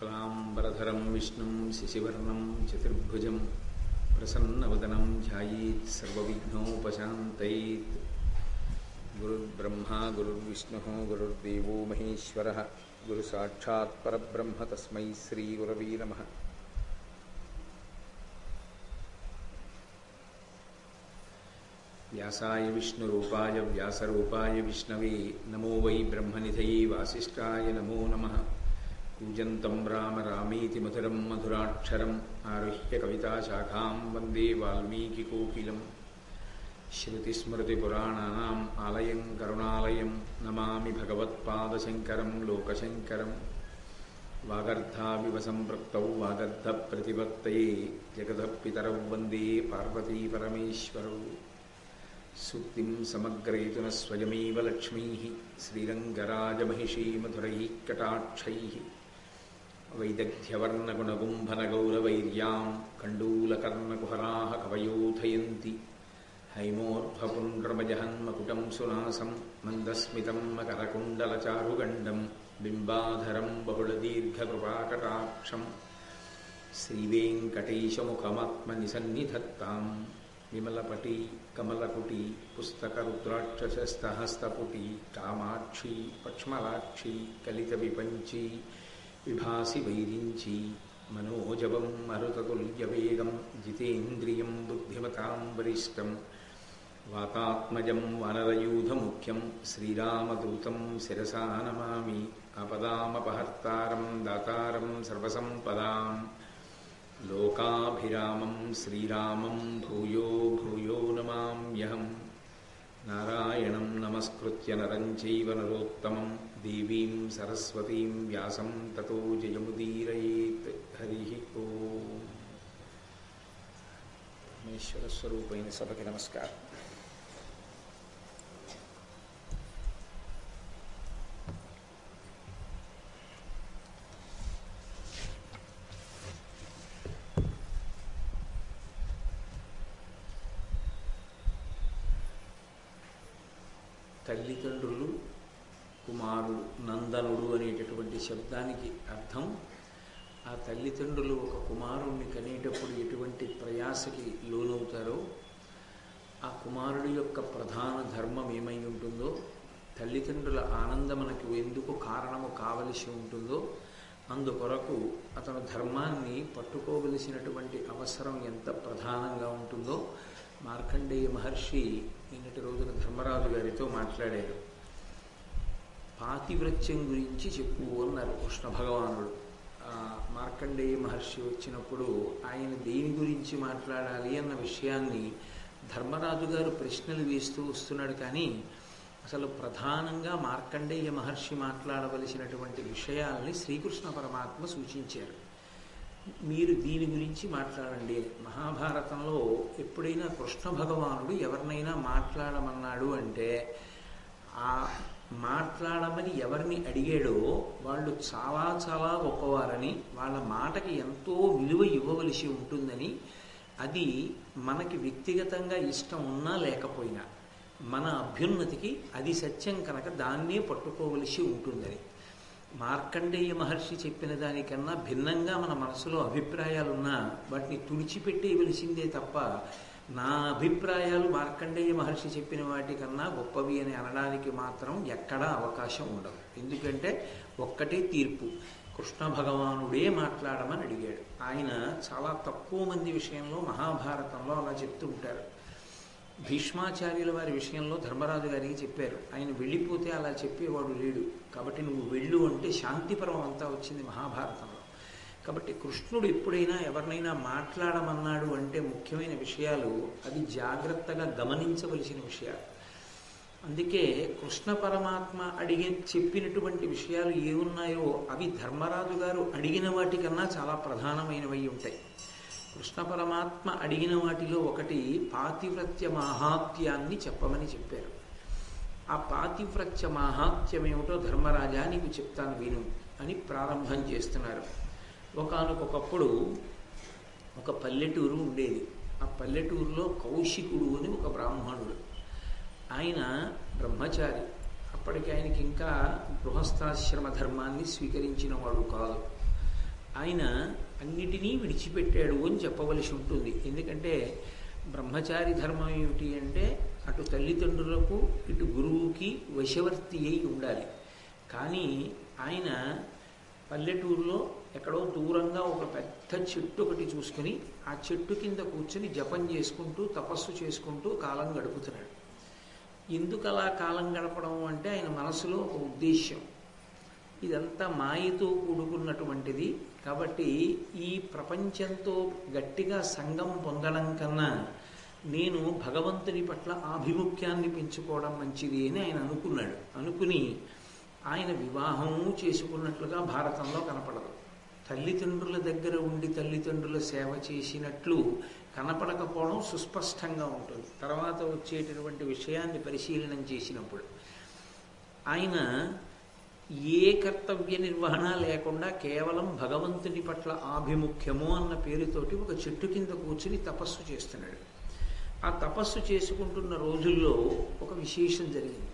शुक्लाम्बरधरं विष्णुं शशिवर्णं चतुर्भुजं प्रसन्नवदनं ध्यायेत् सर्वविघ्नोपशान्तयेत्। गुरुर्ब्रह्मा गुरुर्विष्णुः गुरुर्देवो महेश्वरः गुरुसाक्षात् परब्रह्म तस्मै श्रीगुरवे नमः। व्यासाय विष्णुरूपाय व्यासरूपाय विष्णवे नमो वै ब्रह्मनिधये वासिष्ठाय नमो नमः कूजन्तं राम रामेति मधुरं मधुराक्षरम् आरुह्य कविताशाखां वन्दे वाल्मीकिकोकिलम् श्रुतिस्मृतिपुराणानाम् आलयं करुणालयं नमामि भगवत्पादशङ्करं लोकशङ्करम् वागर्धाविव सम्पृक्तौ वागर्धप्रतिपत्तये जगतः पितरौ वन्दे पार्वतीपरमेश्वरौ सूक्तिं समग्रयितुनः स्वयमेव लक्ष्मीः श्रीरङ्गराजमहिषी मधुरैः कटाक्षैः वैदग्ध्यवर्णगुणगुम्भनगौरवैर्यां कण्डूलकर्णकुहराः कवयोधयन्ति हैमोर्ध्वपुण्ड्रमजहन्मकुटं सुनासं मन्दस्मितं मकरकुण्डलचारुगण्डं बिम्बाधरं बहुलदीर्घकृपाकटाक्षं श्रीवेङ्कटेशमुखमात्मनिसन्निधत्ताम् विमलपटी कमलकुटी पुस्तकरुद्राक्षसस्तहस्तपुटी कामाक्षी पक्ष्मलाक्षी कलितविपञ्ची విభాసి వైరించి మనోజవం మరుతకుల్యవేగం జితేంద్రియం బుద్ధిమతాం వరిష్టం వాతాత్మజం వనరయూధముఖ్యం శ్రీరామదూతం శిరసానమామి అపదామపహర్తారం దాతారం సర్వసంపదాం లోకాభిరామం శ్రీరామం భూయో భూయో నమామ్యహం. నారాయణం నమస్కృత్య నరం చైవ నరోత్తమం. देवी सरस्वती व्या तथो ततो जयमुदीरयेत् ओ ॐ परमेश्वरस्वरूपेण सबके नमस्कार। శబ్దానికి అర్థం. ఆ తల్లిదండ్రులు ఒక కుమారుణ్ణి కనేటప్పుడు ఎటువంటి ప్రయాసకి లోనవుతారో ఆ కుమారుడి యొక్క ప్రధాన ధర్మం ఏమై ఉంటుందో తల్లిదండ్రుల ఆనందం మనకు ఎందుకు కారణము కావలసి ఉంటుందో అందుకొరకు అతను ధర్మాన్ని పట్టుకోవలసినటువంటి అవసరం ఎంత ప్రధానంగా ఉంటుందో మార్కండేయ మహర్షి నిన్నటి రోజున ధర్మరాజు గారితో మాట్లాడారు. పాతివ్రత్యం గురించి చెప్పు అన్నారు కృష్ణ భగవానుడు. మార్కండేయ మహర్షి వచ్చినప్పుడు ఆయన దేని గురించి మాట్లాడాలి అన్న విషయాన్ని ధర్మరాజు గారు ప్రశ్నలు వేస్తూ వస్తున్నాడు కానీ అసలు ప్రధానంగా మార్కండేయ మహర్షి మాట్లాడవలసినటువంటి విషయాల్ని శ్రీకృష్ణ పరమాత్మ సూచించారు. మీరు దీని గురించి మాట్లాడండి. మహాభారతంలో ఎప్పుడైనా కృష్ణ భగవానుడు ఎవరినైనా మాట్లాడమన్నాడు అంటే ఆ మాట్లాడమని ఎవరిని అడిగాడో వాళ్ళు చాలా చాలా గొప్పవారని వాళ్ళ మాటకి ఎంతో విలువ ఇవ్వవలసి ఉంటుందని అది మనకి వ్యక్తిగతంగా ఇష్టం ఉన్నా లేకపోయినా మన అభ్యున్నతికి అది సత్యం కనుక దాన్నే పట్టుకోవలసి ఉంటుందని. మార్కండేయ మహర్షి చెప్పిన దానికన్నా భిన్నంగా మన మనసులో అభిప్రాయాలున్నా వాటిని తుడిచిపెట్టేయవలసిందే తప్ప నా అభిప్రాయాలు మార్కండేయ మహర్షి చెప్పిన వాటికన్నా గొప్పవి అని అనడానికి మాత్రం ఎక్కడా అవకాశం ఉండదు. ఎందుకంటే ఒక్కటే తీర్పు. కృష్ణ భగవానుడే మాట్లాడమని అడిగాడు. ఆయన చాలా తక్కువ మంది విషయంలో మహాభారతంలో అలా చెప్తూ ఉంటారు. భీష్మాచార్యుల వారి విషయంలో ధర్మరాజు గారికి చెప్పారు. ఆయన వెళ్ళిపోతే అలా చెప్పేవాడు లేడు. కాబట్టి నువ్వు వెళ్ళు అంటే శాంతిపరం అంతా వచ్చింది మహాభారతం కాబట్టి కృష్ణుడు ఎప్పుడైనా ఎవరినైనా మాట్లాడమన్నాడు అంటే ముఖ్యమైన విషయాలు అది జాగ్రత్తగా గమనించవలసిన విషయాలు. అందుకే కృష్ణ పరమాత్మ అడిగే చెప్పినటువంటి విషయాలు ఏమున్నాయో అవి ధర్మరాజు గారు అడిగిన వాటికన్నా చాలా ప్రధానమైనవి ఉంటాయి. కృష్ణ పరమాత్మ అడిగిన వాటిలో ఒకటి పాతివ్రత్య మాహాత్యాన్ని చెప్పమని చెప్పారు. ఆ పాతివ్రత్య మాహాత్యం ఏమిటో ధర్మరాజా నీకు చెప్తాను విను అని ప్రారంభం చేస్తున్నారు. ఒకనకొకప్పుడు ఒక పల్లెటూరు ఉండేది. ఆ పల్లెటూరులో కౌశికుడు అని ఒక బ్రాహ్మణుడు. ఆయన బ్రహ్మచారి. అప్పటికి ఆయనకి ఇంకా గృహస్థాశ్రమ ధర్మాన్ని స్వీకరించిన వాడు కాదు. ఆయన అన్నిటినీ విడిచిపెట్టాడు అని చెప్పవలసి ఉంటుంది. ఎందుకంటే బ్రహ్మచారి ధర్మం ఏమిటి అంటే అటు తల్లిదండ్రులకు ఇటు గురువుకి వశవర్తి అయి ఉండాలి. కానీ ఆయన పల్లెటూరులో ఎక్కడో దూరంగా ఒక పెద్ద చెట్టు ఒకటి చూసుకుని ఆ చెట్టు కింద కూర్చుని జపం చేసుకుంటూ తపస్సు చేసుకుంటూ కాలం గడుపుతున్నాడు. ఎందుకు అలా కాలం గడపడం అంటే ఆయన మనసులో ఒక ఉద్దేశ్యం. ఇదంతా మాయతో కూడుకున్నటువంటిది. కాబట్టి ఈ ప్రపంచంతో గట్టిగా సంఘం పొందడం కన్నా నేను భగవంతుని పట్ల ఆభిముఖ్యాన్ని పెంచుకోవడం మంచిది అని ఆయన అనుకున్నాడు. అనుకుని ఆయన వివాహము చేసుకున్నట్లుగా భారతంలో కనపడదు. తల్లిదండ్రుల దగ్గర ఉండి తల్లిదండ్రుల సేవ చేసినట్లు కనపడకపోవడం సుస్పష్టంగా ఉంటుంది. తర్వాత వచ్చేటటువంటి విషయాన్ని పరిశీలనం చేసినప్పుడు ఆయన ఏ కర్తవ్య నిర్వహణ లేకుండా కేవలం భగవంతుని పట్ల ఆభిముఖ్యము అన్న పేరుతోటి ఒక చెట్టు కింద కూర్చుని తపస్సు చేస్తున్నాడు. ఆ తపస్సు చేసుకుంటున్న రోజుల్లో ఒక విశేషం జరిగింది.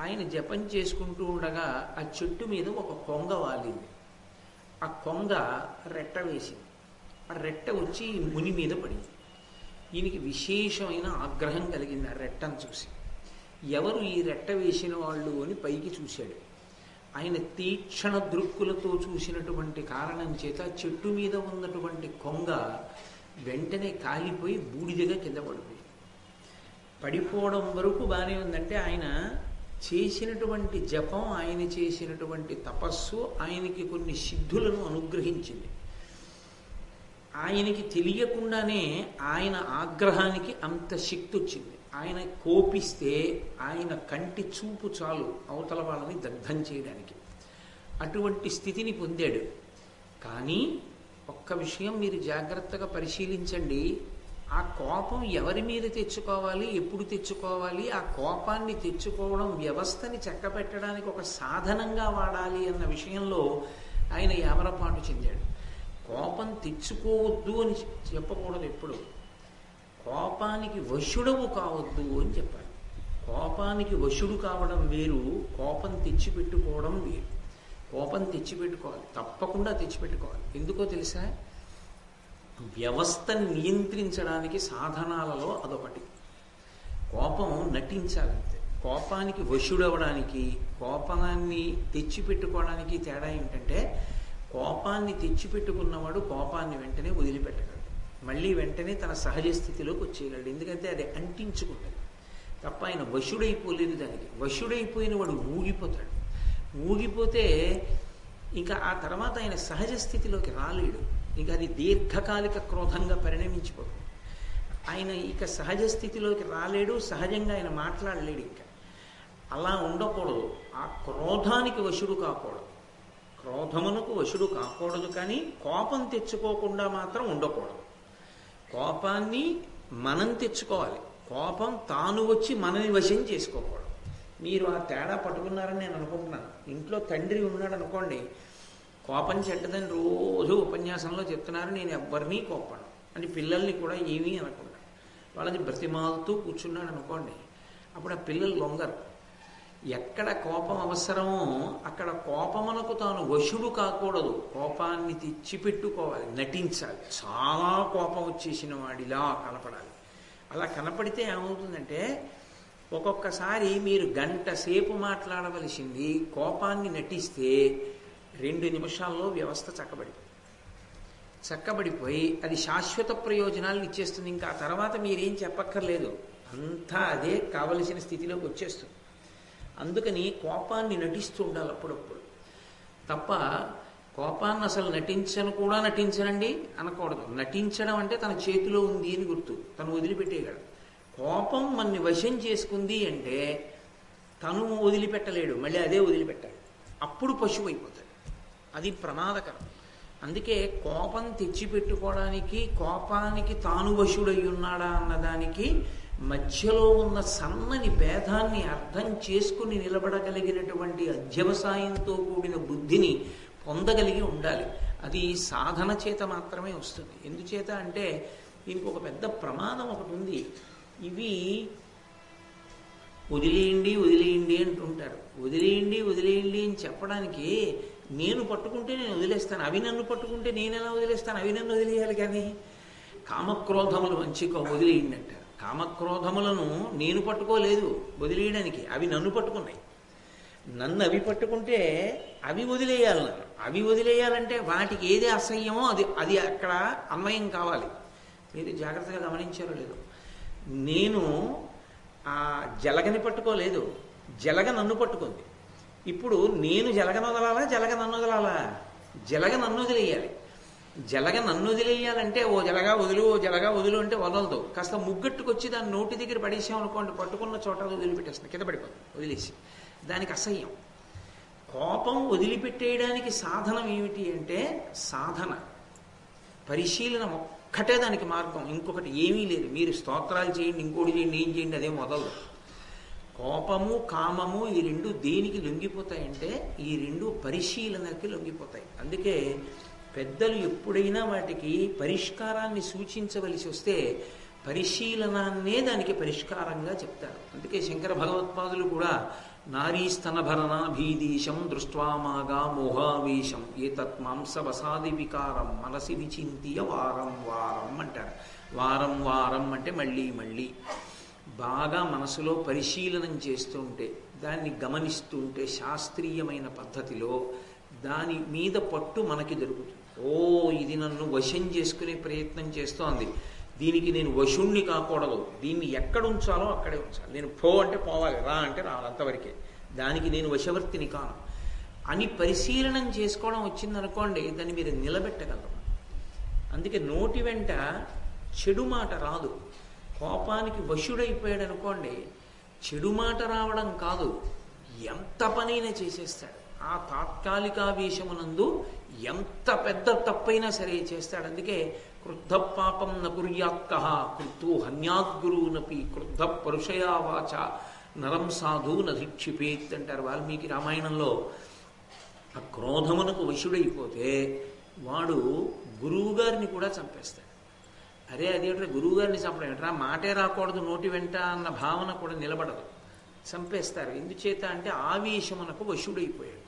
ఆయన జపం చేసుకుంటూ ఉండగా ఆ చెట్టు మీద ఒక కొంగ వాలింది. ఆ కొంగ రెట్ట వేసింది. ఆ రెట్ట వచ్చి ముని మీద పడింది. ఈయనకి విశేషమైన ఆగ్రహం కలిగింది ఆ రెట్టను చూసి. ఎవరు ఈ రెట్ట వేసిన వాళ్ళు అని పైకి చూశాడు. ఆయన తీక్షణ దృక్కులతో చూసినటువంటి కారణం చేత చెట్టు మీద ఉన్నటువంటి కొంగ వెంటనే కాలిపోయి బూడిదగా కింద పడిపోయింది. పడిపోవడం వరకు బాగానే ఉందంటే ఆయన చేసినటువంటి జపం ఆయన చేసినటువంటి తపస్సు ఆయనకి కొన్ని సిద్ధులను అనుగ్రహించింది. ఆయనకి తెలియకుండానే ఆయన ఆగ్రహానికి అంత శక్తి వచ్చింది. ఆయన కోపిస్తే ఆయన కంటి చూపు చాలు అవతల వాళ్ళని దగ్ధం చేయడానికి. అటువంటి స్థితిని పొందాడు. కానీ ఒక్క విషయం మీరు జాగ్రత్తగా పరిశీలించండి. ఆ కోపం ఎవరి మీద తెచ్చుకోవాలి ఎప్పుడు తెచ్చుకోవాలి ఆ కోపాన్ని తెచ్చుకోవడం వ్యవస్థని చక్కబెట్టడానికి ఒక సాధనంగా వాడాలి అన్న విషయంలో ఆయన యామరపాటు చెందాడు. కోపం తెచ్చుకోవద్దు అని చెప్పకూడదు ఎప్పుడు. కోపానికి వశుడవు కావద్దు అని చెప్పాడు. కోపానికి వశుడు కావడం వేరు కోపం తెచ్చిపెట్టుకోవడం వేరు. కోపం తెచ్చిపెట్టుకోవాలి తప్పకుండా తెచ్చిపెట్టుకోవాలి. ఎందుకో తెలుసా? వ్యవస్థను నియంత్రించడానికి సాధనాలలో అదొకటి. కోపం నటించాలంతే. కోపానికి వశుడవడానికి కోపాన్ని తెచ్చిపెట్టుకోవడానికి తేడా ఏంటంటే కోపాన్ని తెచ్చిపెట్టుకున్నవాడు కోపాన్ని వెంటనే వదిలిపెట్టగలడు. మళ్ళీ వెంటనే తన సహజ స్థితిలోకి వచ్చేయగలడు. ఎందుకంటే అది అంటించుకుంటుంది. తప్ప ఆయన వశుడైపోలేదు దానికి. వశుడైపోయిన వాడు ఊగిపోతాడు ఊగిపోతే ఇంకా ఆ తర్వాత ఆయన సహజ స్థితిలోకి రాలేడు. ఇంకా అది దీర్ఘకాలిక క్రోధంగా పరిణమించిపోతుంది ఆయన ఇక సహజ స్థితిలోకి రాలేడు సహజంగా ఆయన మాట్లాడలేడు ఇంకా. అలా ఉండకూడదు. ఆ క్రోధానికి వశుడు కాకూడదు. క్రోధమునకు వశుడు కాకూడదు కానీ కోపం తెచ్చుకోకుండా మాత్రం ఉండకూడదు. కోపాన్ని మనం తెచ్చుకోవాలి. కోపం తాను వచ్చి మనని వశం చేసుకోకూడదు. మీరు ఆ తేడా పట్టుకున్నారని నేను అనుకుంటున్నాను. ఇంట్లో తండ్రి ఉన్నాడు అనుకోండి కోపం చెడ్డదని రోజు ఉపన్యాసంలో చెప్తున్నారు నేను ఎవ్వరినీ కోపను అని పిల్లల్ని కూడా ఏమీ అనకుండా. వాళ్ళని బ్రతిమాలుతూ కూర్చున్నాడు అనుకోండి అప్పుడు ఆ పిల్లలు లొంగరు. ఎక్కడ కోపం అవసరమో అక్కడ కోపమునకు తాను వశుడు కాకూడదు. కోపాన్ని తెచ్చిపెట్టుకోవాలి నటించాలి. చాలా కోపం వచ్చేసిన వాడిలా కనపడాలి. అలా కనపడితే ఏమవుతుందంటే ఒక్కొక్కసారి మీరు గంట సేపు మాట్లాడవలసింది కోపాన్ని నటిస్తే రెండు నిమిషాల్లో వ్యవస్థ చక్కబడిపోయింది చక్కబడిపోయి అది శాశ్వత ప్రయోజనాలను ఇచ్చేస్తుంది. ఇంకా ఆ తర్వాత మీరేం చెప్పక్కర్లేదు. అంతా అదే కావలసిన స్థితిలోకి వచ్చేస్తుంది. అందుకని కోపాన్ని నటిస్తూ ఉండాలి అప్పుడప్పుడు. తప్ప కోపాన్ని అసలు నటించను కూడా నటించనండి అనకూడదు. నటించడం అంటే తన చేతిలో ఉంది అని గుర్తు. తను వదిలిపెట్టేయగలడు. కోపం మన్ని వశం చేసుకుంది అంటే తను వదిలిపెట్టలేడు. మళ్ళీ అదే వదిలిపెట్టాలి. అప్పుడు పశువు అయిపోతాడు. అది ప్రమాదకరం. అందుకే కోపం తెచ్చిపెట్టుకోవడానికి కోపానికి తాను వశుడై ఉన్నాడా అన్నదానికి మధ్యలో ఉన్న సన్నని భేదాన్ని అర్థం చేసుకుని నిలబడగలిగినటువంటి అధ్యవసాయంతో కూడిన బుద్ధిని పొందగలిగి ఉండాలి. అది సాధన చేత మాత్రమే వస్తుంది. ఎందుచేత అంటే దీనికి ఒక పెద్ద ప్రమాదం ఒకటి ఉంది. ఇవి వదిలేయండి వదిలేయండి అంటుంటారు. వదిలేయండి వదిలేయండి అని చెప్పడానికి నేను పట్టుకుంటే నేను వదిలేస్తాను. అవి నన్ను పట్టుకుంటే నేను ఎలా వదిలేస్తాను? అవి నన్ను వదిలేయాలి కానీ కామక్రోధములు మంచిగా వదిలేయండి కామక్రోధములను నేను పట్టుకోలేదు వదిలేయడానికి. అవి నన్ను పట్టుకున్నాయి. నన్ను అవి పట్టుకుంటే అవి వదిలేయాలి నన్ను. అవి వదిలేయాలంటే వాటికి ఏది అసహ్యమో అది అది అక్కడ అన్వయం కావాలి. మీరు జాగ్రత్తగా గమనించారో లేదో. నేను ఆ జలగని పట్టుకోలేదు. జలగ నన్ను పట్టుకుంది. ఇప్పుడు నేను జలగ వదలాలా? జలగ నన్ను వదలాలా? జలగ నన్ను వదిలేయాలి. జలగ నన్ను వదిలేయాలంటే ఓ జలగా వదులు ఓ జలగా వదులు అంటే వదలదు. కాస్త ముగ్గట్టుకొచ్చి దాని నోటి దగ్గర పడేసాం అనుకోండి పట్టుకున్న చోట వదిలిపెట్టేస్తాను వదిలిపెట్టేస్తుంది. కింద పడిపోతుంది వదిలేసి. దానికి అసహ్యం. కోపం వదిలిపెట్టేయడానికి సాధనం ఏమిటి అంటే సాధన. పరిశీలన ఒక్కటే దానికి మార్గం. ఇంకొకటి ఏమీ లేదు. మీరు స్తోత్రాలు చేయండి ఇంకోటి చేయండి ఏం చేయండి అదేం వదలదు. కోపము కామము ఈ రెండు దేనికి లొంగిపోతాయంటే ఈ రెండు పరిశీలనకి లొంగిపోతాయి. అందుకే పెద్దలు ఎప్పుడైనా వాటికి పరిష్కారాన్ని సూచించవలసి వస్తే పరిశీలనాన్నే దానికి పరిష్కారంగా చెప్తారు. అందుకే శంకర భగవత్పాదులు కూడా నారీస్తనభరణాభీదీశం దృష్ట్వామాగా మోహావేశం ఏ తత్మాంసవసాది వికారం మనసి విచింతియ వారం వారం అంటారు. వారం వారం అంటే మళ్ళీ మళ్ళీ. బాగా మనసులో పరిశీలనం చేస్తుంటే దాన్ని గమనిస్తుంటే శాస్త్రీయమైన పద్ధతిలో దాని మీద పట్టు మనకి దొరుకుతుంది. ఓ ఇది నన్ను వశం చేసుకునే ప్రయత్నం చేస్తోంది. దీనికి నేను వశుణ్ణి కాకూడదు. దీన్ని ఎక్కడ ఉంచాలో అక్కడే ఉంచాలి. నేను పో అంటే పోవాలి రా అంటే రావాలి అంతవరకే. దానికి నేను వశవర్తిని కాను. అని పరిశీలనం చేసుకోవడం వచ్చిందనుకోండి దాన్ని మీరు నిలబెట్టగలరు. అందుకే నోటి వెంట చెడు మాట రాదు. కోపానికి వశుడైపోయాడు అనుకోండి చెడు మాట రావడం కాదు ఎంత పనైనా చేసేస్తాడు. ఆ తాత్కాలికావేశమునందు ఎంత పెద్ద తప్పైనా సరే చేస్తాడు. అందుకే క్రుద్ధ పాపం నకుర్యాత్క కృత్తు హన్యాద్గురువునపి క్రుద్ధ పరుషయా వాచ నరం సాధు నధిక్షిపేత్ అంటారు వాల్మీకి రామాయణంలో. ఆ క్రోధమునకు వశుడైపోతే వాడు గురువుగారిని కూడా చంపేస్తాడు. అరే అదేమిట్రా గురువు గారిని చంపడం? ఏంట్రా మాటే రాకూడదు నోటి వెంట అన్న భావన కూడా నిలబడదు. చంపేస్తారు. ఎందుచేత అంటే ఆవేశమునకు వశుడైపోయాడు.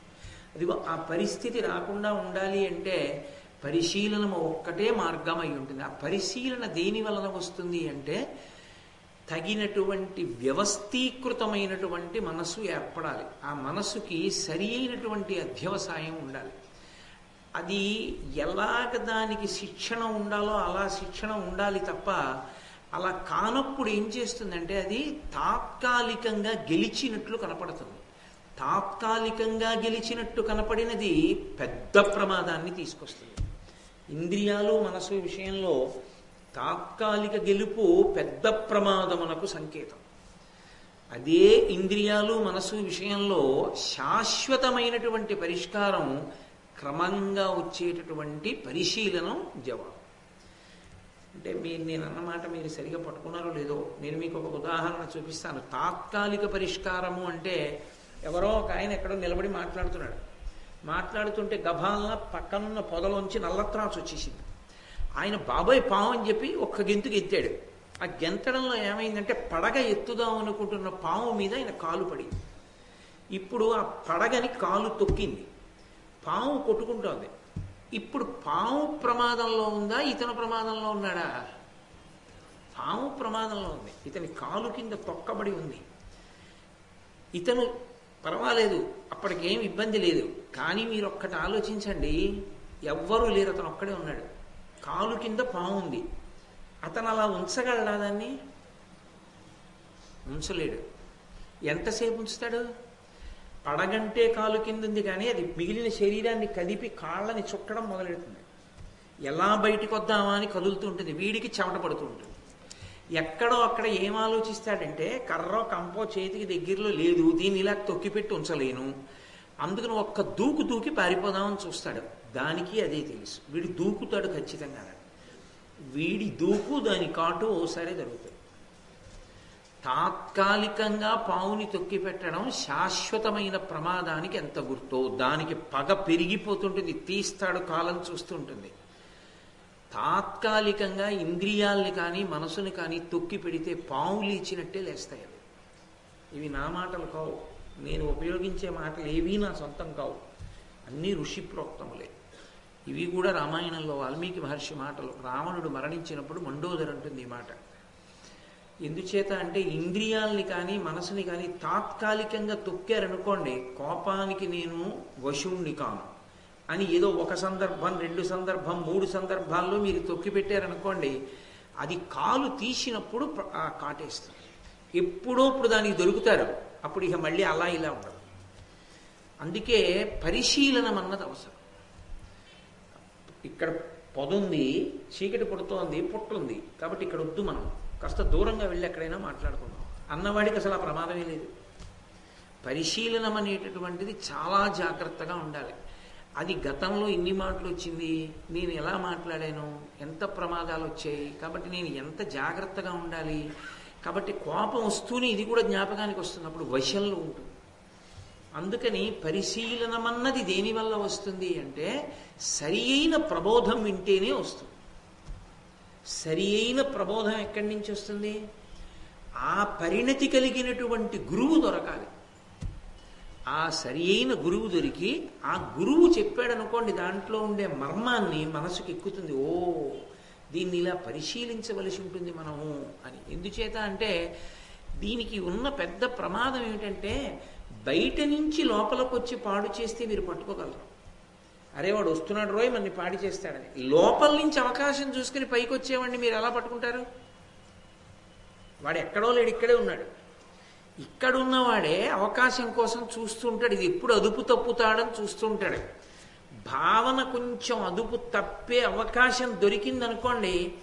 అదిగో ఆ పరిస్థితి రాకుండా ఉండాలి అంటే పరిశీలన ఒక్కటే మార్గం అయి ఉంటుంది. ఆ పరిశీలన దేని వలన వస్తుంది అంటే తగినటువంటి వ్యవస్థీకృతమైనటువంటి మనస్సు ఏర్పడాలి. ఆ మనస్సుకి సరి అయినటువంటి అధ్యవసాయం ఉండాలి. అది ఎలాగ దానికి శిక్షణ ఉండాలో అలా శిక్షణ ఉండాలి తప్ప అలా కానప్పుడు ఏం చేస్తుందంటే అది తాత్కాలికంగా గెలిచినట్లు కనపడుతుంది. తాత్కాలికంగా గెలిచినట్టు కనపడినది పెద్ద ప్రమాదాన్ని తీసుకొస్తుంది. ఇంద్రియాలు మనసు విషయంలో తాత్కాలిక గెలుపు పెద్ద ప్రమాదమునకు సంకేతం. అదే ఇంద్రియాలు మనసు విషయంలో శాశ్వతమైనటువంటి పరిష్కారం క్రమంగా వచ్చేటటువంటి పరిశీలనం జవాబు. అంటే మీరు నేను అన్నమాట మీరు సరిగా పట్టుకున్నారో లేదో నేను మీకు ఒక ఉదాహరణ చూపిస్తాను. తాత్కాలిక పరిష్కారము అంటే ఎవరో ఒక ఆయన ఎక్కడో నిలబడి మాట్లాడుతున్నాడు. మాట్లాడుతుంటే గభాలన పక్కనున్న పొదలోంచి నల్లత్రాసు వచ్చేసింది. ఆయన బాబాయ్ పాము అని చెప్పి ఒక్క గెంతుకు ఎత్తాడు ఆ గెంతడంలో ఏమైందంటే పడగ ఎత్తుదాం అనుకుంటున్న పాము మీద ఆయన కాలు పడింది. ఇప్పుడు ఆ పడగని కాలు తొక్కింది. పాము కొట్టుకుంటోంది. ఇప్పుడు పాము ప్రమాదంలో ఉందా? ఇతను ప్రమాదంలో ఉన్నాడా? పాము ప్రమాదంలో ఉంది. ఇతని కాలు కింద తొక్కబడి ఉంది. ఇతను పర్వాలేదు అప్పటికేం ఇబ్బంది లేదు. కానీ మీరు ఒక్కటి ఆలోచించండి ఎవ్వరూ లేరు అతను ఒక్కడే ఉన్నాడు. కాలు కింద పాము ఉంది. అతను అలా ఉంచగలడా దాన్ని? ఉంచలేడు. ఎంతసేపు ఉంచుతాడు? పడగంటే కాలు కింద ఉంది కానీ అది మిగిలిన శరీరాన్ని కదిపి కాళ్ళని చుట్టడం మొదలెడుతుంది. ఎలా బయటికి వద్దామా అని కదులుతూ ఉంటుంది. వీడికి చెమట పడుతూ ఉంటుంది. ఎక్కడో అక్కడ ఏం ఆలోచిస్తాడంటే కర్రో కంపో చేతికి దగ్గరలో లేదు దీన్ని ఇలా తొక్కిపెట్టి ఉంచలేను. అందుకని ఒక్క దూకు దూకి పారిపోదామని చూస్తాడు. దానికి అదే తెలుసు. వీడు దూకుతాడు ఖచ్చితంగా వీడి దూకు దాని కాటు ఓసారి జరుగుతుంది. తాత్కాలికంగా పావుని తొక్కి పెట్టడం శాశ్వతమైన ప్రమాదానికి ఎంత గుర్తో? దానికి పగ పెరిగిపోతుంటుంది తీస్తాడు కాలం చూస్తుంటుంది. తాత్కాలికంగా ఇంద్రియాల్ని కానీ మనసుని కానీ తొక్కి పెడితే పావులు ఇచ్చినట్టే లేస్తాయి అవి. ఇవి నా మాటలు కావు. నేను ఉపయోగించే మాటలు ఏవీ నా సొంతం కావు. అన్నీ ఋషి ప్రోక్తములే. ఇవి కూడా రామాయణంలో వాల్మీకి మహర్షి మాటలు. రావణుడు మరణించినప్పుడు మండోదర్ అంటుంది ఈ మాట. ఎందుచేత అంటే ఇంద్రియాల్ని కానీ మనసుని కానీ తాత్కాలికంగా తొక్కారనుకోండి కోపానికి నేను వశుణ్ణి కాను. అని ఏదో ఒక సందర్భం రెండు సందర్భం మూడు సందర్భాల్లో మీరు తొక్కి పెట్టారనుకోండి అది కాలు తీసినప్పుడు ఆ కాటేస్తుంది. ఎప్పుడో ఇప్పుడు దానికి దొరుకుతారు. అప్పుడు ఇక మళ్ళీ అలా ఇలా ఉండదు. అందుకే పరిశీలనం అన్నది అవసరం. ఇక్కడ పొదుంది చీకటి పుడుతోంది పుట్టుంది. కాబట్టి ఇక్కడ వద్దు మనం. కాస్త దూరంగా వెళ్ళి ఎక్కడైనా మాట్లాడుకుందాం. అన్నవాడికి అసలు ఆ ప్రమాదమే లేదు. పరిశీలనం అనేటటువంటిది చాలా జాగ్రత్తగా ఉండాలి. అది గతంలో ఎన్ని మాటలు వచ్చింది నేను ఎలా మాట్లాడాను ఎంత ప్రమాదాలు వచ్చాయి కాబట్టి నేను ఎంత జాగ్రత్తగా ఉండాలి. కాబట్టి కోపం వస్తూనే ఇది కూడా జ్ఞాపకానికి వస్తుంది అప్పుడు వశంలో ఉంటుంది. అందుకని పరిశీలనమన్నది దేనివల్ల వస్తుంది అంటే సరి అయిన ప్రబోధం వింటేనే వస్తుంది. సరి అయిన ప్రబోధం ఎక్కడి నుంచి వస్తుంది? ఆ పరిణతి కలిగినటువంటి గురువు దొరకాలి. ఆ సరి అయిన గురువు దొరికి ఆ గురువు చెప్పాడు అనుకోండి దాంట్లో ఉండే మర్మాన్ని మనసుకు ఎక్కుతుంది. ఓ దీన్ని ఇలా పరిశీలించవలసి ఉంటుంది మనము అని. ఎందుచేత అంటే దీనికి ఉన్న పెద్ద ప్రమాదం ఏమిటంటే బయట నుంచి లోపలకు వచ్చి పాడు చేస్తే మీరు పట్టుకోగలరు. అరే వాడు వస్తున్నాడు రోయ్ మనని పాడి చేస్తాడని. లోపల నుంచి అవకాశం చూసుకుని పైకి వచ్చేవాడిని మీరు ఎలా పట్టుకుంటారు? వాడు ఎక్కడో లేడు ఇక్కడే ఉన్నాడు. ఇక్కడున్నవాడే అవకాశం కోసం చూస్తుంటాడు. ఇది ఎప్పుడు అదుపు తప్పుతాడని చూస్తుంటాడు. భావన కొంచెం అదుపు తప్పే అవకాశం దొరికిందనుకోండి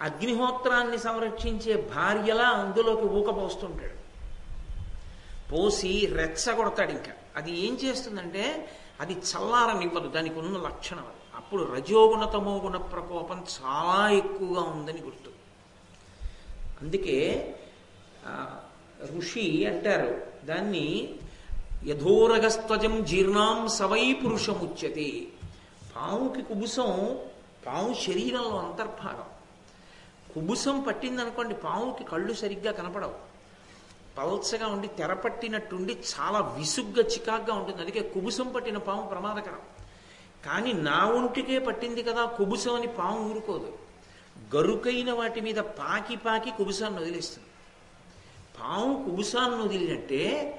అగ్నిహోత్రాన్ని సంరక్షించే భార్యలా అందులోకి ఊకపోస్తుంటాడు. పోసి రెచ్చగొడతాడు ఇంకా. అది ఏం చేస్తుందంటే అది చల్లారనివ్వదు దానికి ఉన్న లక్షణం అది. అప్పుడు రజోగుణ తమోగుణ ప్రకోపం చాలా ఎక్కువగా ఉందని గుర్తు. అందుకే ఋషి అంటారు దాన్ని యథోరగస్త్వజం జీర్ణాం సవై ఉచ్యతి పావుకి కుబుసం పావు శరీరంలో అంతర్భాగం. కుబుసం పట్టిందనుకోండి పావుకి కళ్ళు సరిగ్గా కనపడవు. పల్చగా ఉండి తెరపట్టినట్టుండి చాలా విసుగ్గా చికాగ్గా ఉంటుంది. అందుకే కుబుసం పట్టిన పాము ప్రమాదకరం. కానీ నా ఒంటికే పట్టింది కదా కుబుసం అని పాము ఊరుకోదు. గరుకైన వాటి మీద పాకి పాకి కుబుసాన్ని వదిలేస్తుంది. పాము కుబుసాన్ని వదిలినట్టే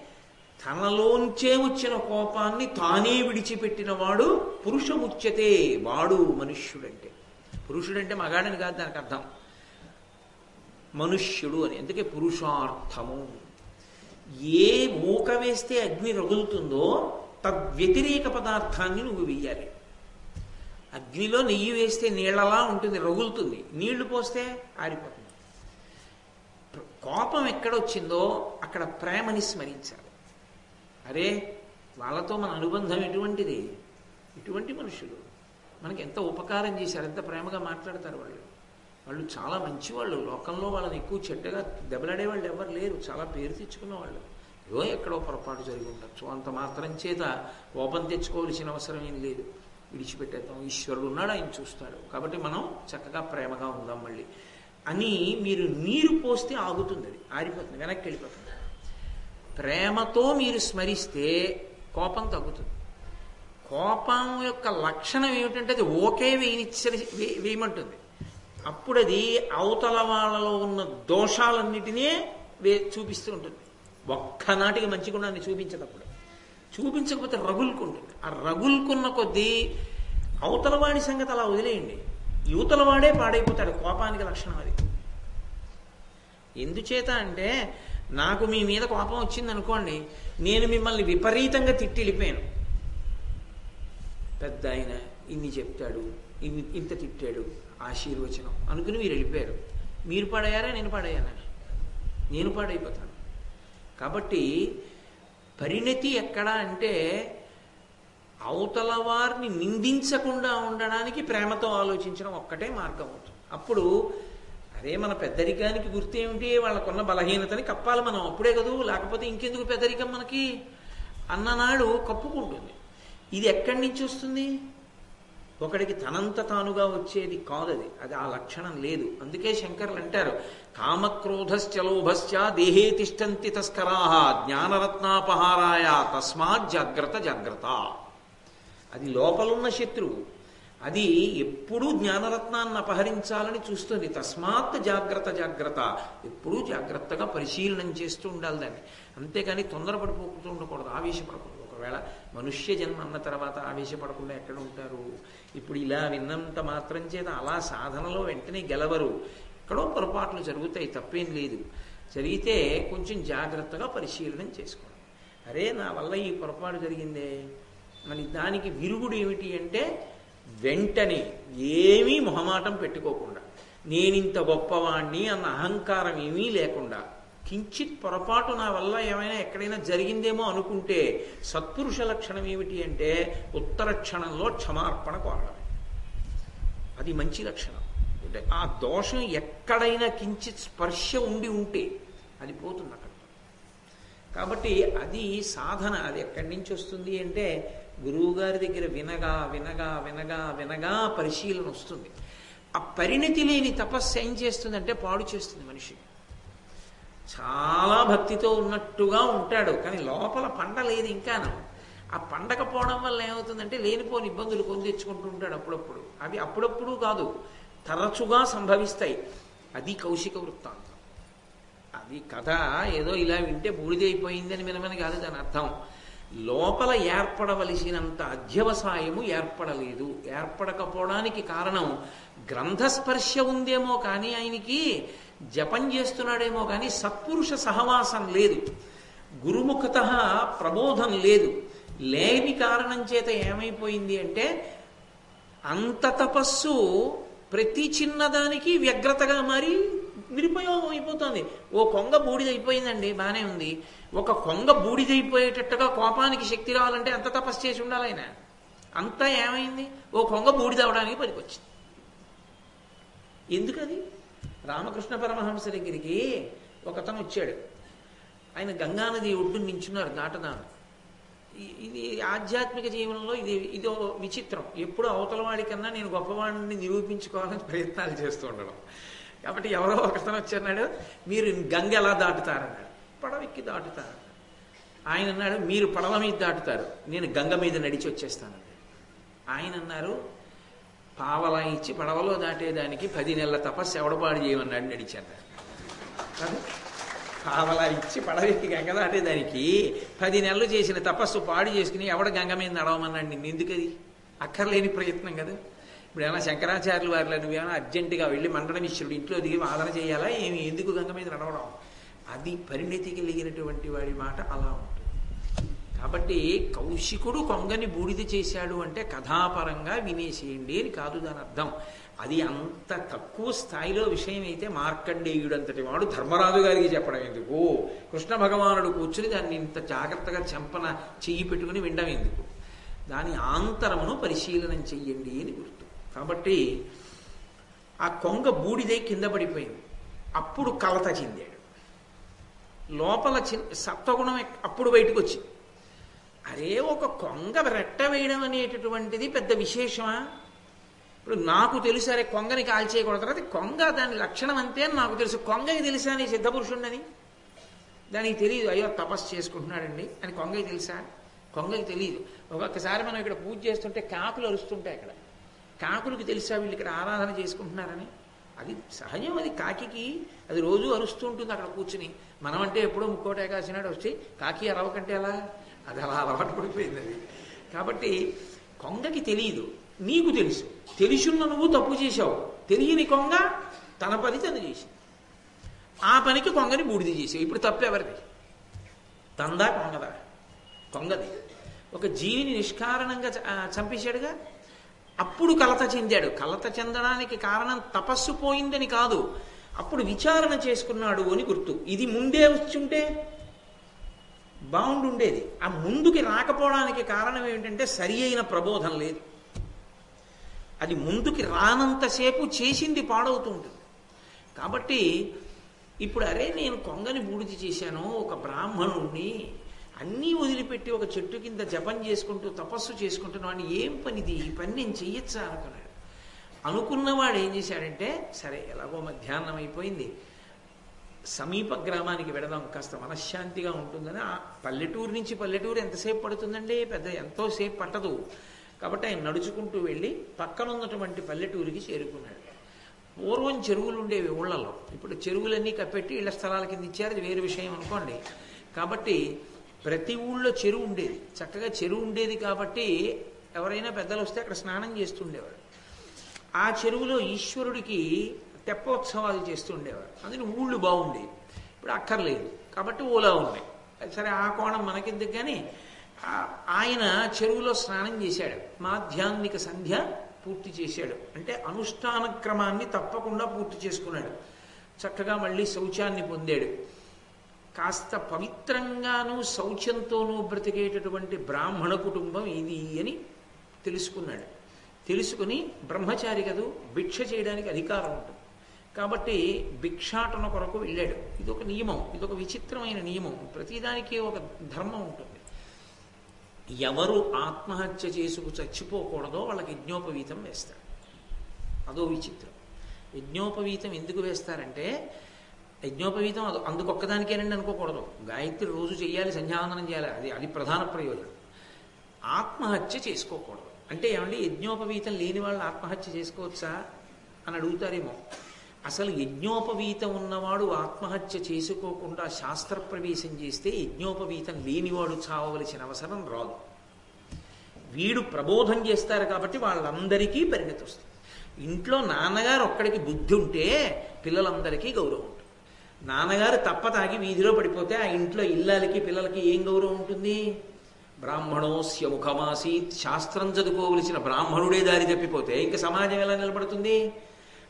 తనలోంచే వచ్చిన కోపాన్ని తానే విడిచిపెట్టిన వాడు పురుషముచ్యతే వాడు మనుష్యుడంటే. పురుషుడంటే మగాడని కాదు దానికి అర్థం. మనుష్యుడు అని. అందుకే పురుషార్థము. ఏ మూక వేస్తే అగ్ని రగులుతుందో తద్వ్యతిరేక పదార్థాన్ని నువ్వు వెయ్యాలి. అగ్నిలో నెయ్యి వేస్తే నీళ్ళలా ఉంటుంది రగులుతుంది. నీళ్ళు పోస్తే ఆరిపోతుంది. కోపం ఎక్కడొచ్చిందో అక్కడ ప్రేమని స్మరించాలి. అరే వాళ్ళతో మన అనుబంధం ఎటువంటిది? ఇటువంటి మనుషులు? మనకి ఎంత ఉపకారం చేశారు ఎంత ప్రేమగా మాట్లాడతారు వాళ్ళు? వాళ్ళు చాలా మంచి వాళ్ళు లోకంలో వాళ్ళని ఎక్కువ చెడ్డగా దెబ్బలాడే వాళ్ళు ఎవరు లేరు. చాలా పేరు తెచ్చుకున్న వాళ్ళు ఏదో ఎక్కడో పొరపాటు జరిగి ఉండొచ్చు. అంత మాత్రం చేత కోపం తెచ్చుకోవాల్సిన అవసరం ఏం లేదు. విడిచిపెట్టేద్దాం. ఈశ్వరుడు ఉన్నాడు ఆయన చూస్తాడు. కాబట్టి మనం చక్కగా ప్రేమగా ఉందాం మళ్ళీ. అని మీరు నీరు పోస్తే ఆగుతుంది అది. ఆరిపోతుంది. వెనక్కి వెళ్ళిపోతుంది. ప్రేమతో మీరు స్మరిస్తే కోపం తగ్గుతుంది. కోపం యొక్క లక్షణం ఏమిటంటే అది ఓకే వేయనిచ్చని వే- వేయమంటుంది. అప్పుడది అవతల వాళ్ళలో ఉన్న దోషాలన్నిటినీ వే చూపిస్తూ ఉంటుంది. ఒక్కనాటికి మంచి గుణాన్ని చూపించదప్పుడు చూపించకపోతే రగులుకుంటుంది. ఆ రగులుకున్న కొద్దీ అవతల వాడి సంగతి అలా వదిలేయండి. యువతల వాడే పాడైపోతాడు. కోపానికి లక్షణం అది. ఎందుచేత అంటే నాకు మీ మీద కోపం వచ్చింది అనుకోండి నేను మిమ్మల్ని విపరీతంగా తిట్టి పెద్ద ఆయన ఇన్ని చెప్తాడు ఇన్ని ఇంత తిట్టాడు ఆశీర్వచనం. అనుకుని మీరు వెళ్ళిపోయారు. మీరు పాడయ్యారా? నేను పాడయ్యానా? నేను పాడైపోతాను. కాబట్టి పరిణతి ఎక్కడ అంటే అవతల వారిని నిందించకుండా ఉండడానికి ప్రేమతో ఆలోచించడం ఒక్కటే మార్గం అవుతుంది. అప్పుడు అదే మన పెద్దరికానికి గుర్తేమిటి? వాళ్ళకున్న బలహీనతని కప్పాలి మనం. అప్పుడే కదూ? లేకపోతే ఇంకెందుకు పెద్దరికం మనకి? అన్ననాడు కప్పుకుంటుంది. ఇది ఎక్కడి నుంచి వస్తుంది? ఒకడికి తనంత తానుగా వచ్చేది కాదు అది ఆ లక్షణం లేదు. అందుకే శంకర్లు అంటారు కామక్రోధశ్చలోభశ్చ దేహే తిష్టంతి తస్కరా జ్ఞానరత్నాపహారాయ తస్మాత్ జాగ్రత్త జాగ్రత్త. అది లోపలున్న శత్రువు. అది ఎప్పుడూ జ్ఞానరత్నాన్ని అపహరించాలని చూస్తుంది. తస్మాత్ జాగ్రత్త జాగ్రత్త. ఎప్పుడూ జాగ్రత్తగా పరిశీలనం చేస్తూ ఉండాలి దాన్ని. అంతేకాని తొందరపడిపోతూ ఉండకూడదు ఆవేశపడకూడదు. ఒకవేళ మనుష్య జన్మ అన్న తర్వాత ఆవేశపడకుండా ఎక్కడ ఉంటారు? ఇప్పుడు ఇలా విన్నంత మాత్రం చేత అలా సాధనలో వెంటనే గెలవరు. ఎక్కడో పొరపాట్లు జరుగుతాయి తప్పేం లేదు. జరిగితే కొంచెం జాగ్రత్తగా పరిశీలన చేసుకోండి. అరే నా వల్ల ఈ పొరపాటు జరిగిందే? మరి దానికి విరుగుడు ఏమిటి అంటే వెంటనే ఏమీ మొహమాటం పెట్టుకోకుండా నేనింత గొప్పవాణ్ణి అన్న అహంకారం ఏమీ లేకుండా కించిత్ పొరపాటు నా వల్ల ఏమైనా ఎక్కడైనా జరిగిందేమో అనుకుంటే సత్పురుష లక్షణం ఏమిటి అంటే ఉత్తర క్షణంలో క్షమార్పణ కోరడమే అది మంచి లక్షణం. అంటే ఆ దోషం ఎక్కడైనా కించిత్ స్పర్శ ఉండి ఉంటే అది పోతుంది అక్కడ. కాబట్టి అది సాధన. అది ఎక్కడి నుంచి వస్తుంది అంటే గురువుగారి దగ్గర వినగా వినగా వినగా వినగా పరిశీలన వస్తుంది. ఆ పరిణతి లేని తపస్సు ఏం చేస్తుందంటే పాడు చేస్తుంది మనిషి చాలా భక్తితో ఉన్నట్టుగా ఉంటాడు. కానీ లోపల పండ లేదు ఇంకాను ఆ పండకపోవడం వల్ల ఏమవుతుందంటే లేనిపోని ఇబ్బందులు కొని తెచ్చుకుంటూ ఉంటాడు అప్పుడప్పుడు. అవి అప్పుడప్పుడు కాదు తరచుగా సంభవిస్తాయి. అది కౌశిక వృత్తాంతం. అది కథ ఏదో ఇలా వింటే బూడిదైపోయిందని వినమని కాదు దాని అర్థం. లోపల ఏర్పడవలసినంత అధ్యవసాయము ఏర్పడలేదు. ఏర్పడకపోవడానికి కారణం గ్రంథస్పర్శ ఉందేమో కానీ ఆయనకి జపం చేస్తున్నాడేమో కానీ సత్పురుష సహవాసం లేదు. గురుముఖత ప్రబోధం లేదు. లేని కారణం చేత ఏమైపోయింది అంటే అంత తపస్సు ప్రతి చిన్నదానికి వ్యగ్రతగా మారి నిరుపయోగం అయిపోతుంది. ఓ కొంగ బూడిదైపోయిందండి బానే ఉంది. ఒక కొంగ బూడిదైపోయేటట్టుగా కోపానికి శక్తి రావాలంటే అంత తపస్సు చేసి ఉండాలి ఆయన. అంతా ఏమైంది? ఓ కొంగ బూడిదవడానికి పనికొచ్చింది. ఎందుకది? రామకృష్ణ పరమహంస దగ్గరికి ఒకతను వచ్చాడు. ఆయన గంగానది ఒడ్డు నించున్నారు దాటదాను ఇది ఆధ్యాత్మిక జీవనంలో ఇది ఇదో విచిత్రం. ఎప్పుడు అవతల వాడికన్నా నేను గొప్పవాడిని నిరూపించుకోవాలని ప్రయత్నాలు చేస్తూ ఉండడం. కాబట్టి ఎవరో ఒకతను వచ్చన్నాడు మీరు గంగ ఎలా దాటుతారన్నాడు. పడవెక్కి దాటుతారు. ఆయన అన్నాడు మీరు పడవ మీద దాటుతారు. నేను గంగ మీద నడిచి వచ్చేస్తానన్నాడు. ఆయన అన్నారు పావలా ఇచ్చి పడవలో దాటేదానికి పది నెలల తపస్సు ఎవడపాడు చేయమన్నాడు నడిచాను పావలా ఇచ్చి పడవెక్కి గంగ దాటేదానికి పది నెలలు చేసిన తపస్సు పాడు చేసుకుని ఎవడ గంగ మీద నడవమన్నాడు నిన్ను? ఎందుకది? అక్కర్లేని ప్రయత్నం కదా. ఇప్పుడు ఏమైనా శంకరాచార్యులు వారిలో నువ్వేమైనా అర్జెంటుగా వెళ్ళి మండల మిశ్రుడు ఇంట్లో దిగి వాదన చేయాలా ఏమి? ఎందుకు గంగ మీద నడవడం? అది పరిణతి కలిగినటువంటి వాడి మాట అలా ఉంటుంది. కాబట్టి కౌశికుడు కొంగని బూడిద చేశాడు అంటే కథాపరంగా వినేసేయండి అని కాదు దాని అర్థం. అది అంత తక్కువ స్థాయిలో విషయం అయితే మార్కండేయుడు అంతటి వాడు ధర్మరాజు గారికి చెప్పడం ఎందుకు? కృష్ణ భగవానుడు కూర్చుని దాన్ని ఇంత జాగ్రత్తగా చెంపన చెయ్యి పెట్టుకుని వినడం ఎందుకు? దాని ఆంతరమును పరిశీలనం చెయ్యండి అని గుర్తు. కాబట్టి ఆ కొంగ బూడిదై కింద పడిపోయింది. అప్పుడు కలత చెందాడు. లోపల చిన్న సత్వగుణం అప్పుడు బయటకు వచ్చింది అరే ఒక కొంగ రెట్ట వేయడం అనేటటువంటిది పెద్ద విశేషమా? ఇప్పుడు నాకు తెలుసు అరే కొంగని కాల్చేయకూడదు అది కొంగ దాని లక్షణం అంతే అని నాకు తెలుసు. కొంగకి తెలుసా నీ సిద్ధపురుషుండని దానికి తెలియదు. అయ్యో తపస్సు చేసుకుంటున్నాడండి. అని కొంగకి తెలుసా? కొంగకి తెలియదు. ఒక్కొక్కసారి మనం ఇక్కడ పూజ చేస్తుంటే కాకులు అరుస్తుంటాయి అక్కడ. కాకులకి తెలుసా వీళ్ళు ఇక్కడ ఆరాధన చేసుకుంటున్నారని? అది సహజం. అది కాకి అది రోజు అరుస్తూ ఉంటుంది అక్కడ కూర్చుని. మనం అంటే ఎప్పుడో ముక్కోటే కాసినాడు వచ్చి కాకి అరవకంటే ఎలా? అది అలా అలవాటు పడిపోయింది అది. కాబట్టి కొంగకి తెలియదు నీకు తెలుసు. తెలుసున్న నువ్వు తప్పు చేశావు. తెలియని కొంగ తన పని తను చేసింది. ఆ పనికి కొంగని బూడిద చేసావు. ఇప్పుడు తప్పు ఎవరిది? తందా కొంగదా? కొంగది. ఒక జీవిని నిష్కారణంగా చ- చంపేశాడుగా. అప్పుడు కలత చెందాడు. కలత చెందడానికి కారణం తపస్సు పోయిందని కాదు. అప్పుడు విచారణ చేసుకున్నాడు అని గుర్తు. ఇది ముందే వచ్చుంటే బాగుండుండేది ఆ ముందుకి రాకపోవడానికి కారణం ఏమిటంటే సరి అయిన ప్రబోధం లేదు. అది ముందుకి రానంతసేపు చేసింది పాడవుతుంటుంది కాబట్టి ఇప్పుడు అరే నేను కొంగని బూడిది చేశాను ఒక బ్రాహ్మణుణ్ణి అన్నీ వదిలిపెట్టి ఒక చెట్టు కింద జపం చేసుకుంటూ తపస్సు చేసుకుంటున్నాను ఏం పనిది? ఈ పని నేను చెయ్యొచ్చా? అనుకున్నాడు. అనుకున్నవాడు ఏం చేశాడంటే సరే ఎలాగో మధ్యాహ్నం అయిపోయింది. సమీప గ్రామానికి వెడదాం కాస్త మనశ్శాంతిగా ఉంటుందని ఆ పల్లెటూరు నుంచి పల్లెటూరు ఎంతసేపు పడుతుందండి? పెద్ద ఎంతోసేపు పట్టదు. కాబట్టి ఆయన నడుచుకుంటూ వెళ్ళి పక్కనున్నటువంటి పల్లెటూరికి చేరుకున్నాడు. పూర్వం చెరువులు ఉండేవి ఊళ్ళలో. ఇప్పుడు చెరువులన్నీ కప్పెట్టి ఇళ్ళ స్థలాల కింద ఇచ్చారు. అది వేరే విషయం అనుకోండి. కాబట్టి ప్రతి ఊళ్ళో చెరువు ఉండేది. చక్కగా చెరువు ఉండేది కాబట్టి ఎవరైనా పెద్దలు వస్తే అక్కడ స్నానం చేస్తుండేవారు ఆ చెరువులో ఈశ్వరుడికి తెప్పోత్సవాలు చేస్తుండేవారు. అందుకని ఊళ్ళు బాగుండేవి. ఇప్పుడు అక్కర్లేదు. కాబట్టి ఓలా ఉన్నాయి. సరే ఆ కోణం మనకెందుకు కానీ ఆయన చెరువులో స్నానం చేశాడు. మాధ్యాన్నిక సంధ్య పూర్తి చేశాడు. అంటే అనుష్ఠాన క్రమాన్ని తప్పకుండా పూర్తి చేసుకున్నాడు. చక్కగా మళ్ళీ శౌచాన్ని పొందాడు. కాస్త పవిత్రంగానూ శౌచంతోనూ బ్రతికేటటువంటి బ్రాహ్మణ కుటుంబం ఇది అని తెలుసుకున్నాడు. తెలుసుకుని బ్రహ్మచారి కదూ భిక్ష చేయడానికి అధికారం ఉంటుంది. కాబట్టి భిక్షాటన కొరకు వెళ్ళాడు. ఇది ఒక నియమం ఇది ఒక విచిత్రమైన నియమం. ప్రతిదానికి ఒక ధర్మం ఉంటుంది. ఎవరు ఆత్మహత్య చేసుకు చచ్చిపోకూడదో వాళ్ళకి యజ్ఞోపవీతం వేస్తారు. అదో విచిత్రం. యజ్ఞోపవీతం ఎందుకు వేస్తారంటే యజ్ఞోపవీతం అది అందుకొక్కదానికేనండి అనుకోకూడదు. గాయత్రి రోజు చేయాలి సంధ్యావందనం చేయాలి. అది అది ప్రధాన ప్రయోజనం. ఆత్మహత్య చేసుకోకూడదు. అంటే ఏమండి యజ్ఞోపవీతం లేని వాళ్ళు ఆత్మహత్య చేసుకోవచ్చా? అని అడుగుతారేమో. అసలు యజ్ఞోపవీతం ఉన్నవాడు ఆత్మహత్య చేసుకోకుండా శాస్త్ర ప్రవేశం చేస్తే యజ్ఞోపవీతం లేనివాడు చావవలసిన అవసరం రాదు. వీడు ప్రబోధం చేస్తారు కాబట్టి వాళ్ళందరికీ పరిణతి వస్తుంది. ఇంట్లో నాన్నగారు ఒక్కడికి బుద్ధి ఉంటే పిల్లలందరికీ గౌరవం ఉంటుంది. నాన్నగారు తప్ప తాగి వీధిలో పడిపోతే ఆ ఇంట్లో ఇల్లాలకి పిల్లలకి ఏం గౌరవం ఉంటుంది? బ్రాహ్మణోస్య ముఖమాసీత్ శాస్త్రం చదువుకోవలసిన బ్రాహ్మణుడే దారి తప్పిపోతే ఇంకా సమాజం ఎలా నిలబడుతుంది?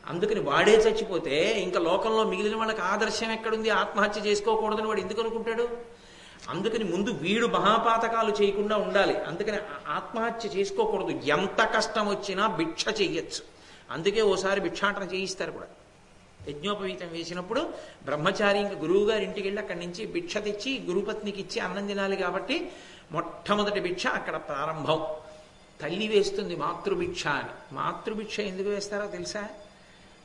అందుకని వాడే చచ్చిపోతే ఇంకా లోకంలో మిగిలిన వాళ్ళకి ఆదర్శం ఎక్కడుంది? ఆత్మహత్య చేసుకోకూడదని వాడు ఎందుకు అనుకుంటాడు? అందుకని ముందు వీడు మహాపాతకాలు చేయకుండా ఉండాలి. అందుకని ఆత్మహత్య చేసుకోకూడదు. ఎంత కష్టం వచ్చినా భిక్ష చెయ్యొచ్చు. అందుకే ఓసారి భిక్షాటన చేయిస్తారు కూడా. యజ్ఞోపవీతం వేసినప్పుడు బ్రహ్మచారి ఇంక గురువు గారి ఇంటికి వెళ్ళి అక్కడి నుంచి భిక్ష తెచ్చి గురుపత్నికి ఇచ్చి అన్నం తినాలి కాబట్టి మొట్టమొదటి భిక్ష అక్కడ ప్రారంభం. తల్లి వేస్తుంది మాతృభిక్ష అని. మాతృభిక్ష ఎందుకు వేస్తారో తెలుసా?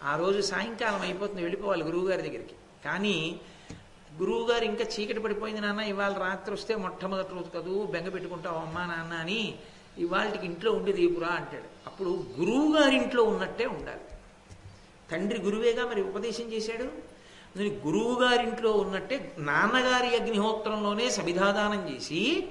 ఆ రోజు సాయంకాలం అయిపోతుంది వెళ్ళిపోవాలి గురువుగారి దగ్గరికి. కానీ గురువుగారు ఇంకా చీకటి పడిపోయింది నాన్న ఇవాళ రాత్రి వస్తే మొట్టమొదటి రోజు కదూ బెంగ పెట్టుకుంటావు అమ్మా నాన్న అని ఇవాళకి ఇంట్లో ఉండి దీపురా అంటాడు. అప్పుడు గురువు గారి ఇంట్లో ఉన్నట్టే ఉండాలి. తండ్రి గురువేగా మరి ఉపదేశం చేశాడు? గురువుగారింట్లో ఉన్నట్టే నాన్నగారి అగ్నిహోత్రంలోనే సవిధాదానం చేసి